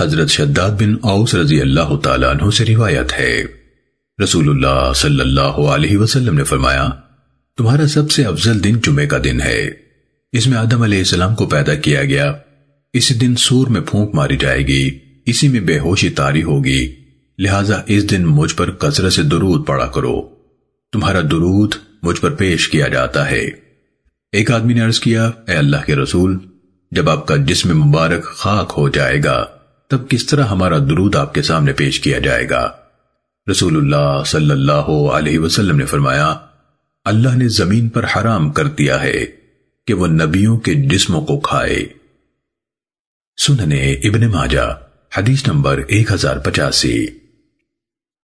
حضرت شداد بن اوس رضی اللہ تعالیٰ عنہ سے روایت ہے۔ رسول اللہ صلی اللہ علیہ وسلم نے فرمایا، تمہارا سب سے افضل دن جمعہ کا دن ہے۔ اس میں آدم علیہ السلام کو پیدا کیا گیا۔ اسی دن سور میں پھونک ماری جائے گی۔ اسی میں بے ہوشی تاری ہوگی۔ لہٰذا اس دن مجھ پر کثرت سے درود پڑا کرو۔ تمہارا درود مجھ پر پیش کیا جاتا ہے۔ ایک آدمی نے عرض کیا، اے اللہ کے رسول، جب آپ کا جسم مبارک خاک ہو جائے گا تب کس طرح ہمارا درود آپ کے سامنے پیش کیا جائے گا؟ رسول اللہ صلی اللہ علیہ وسلم نے فرمایا، اللہ نے زمین پر حرام کر دیا ہے کہ وہ نبیوں کے جسموں کو کھائے۔ سننے ابن ماجہ، حدیث نمبر ایک ہزار پچاسی۔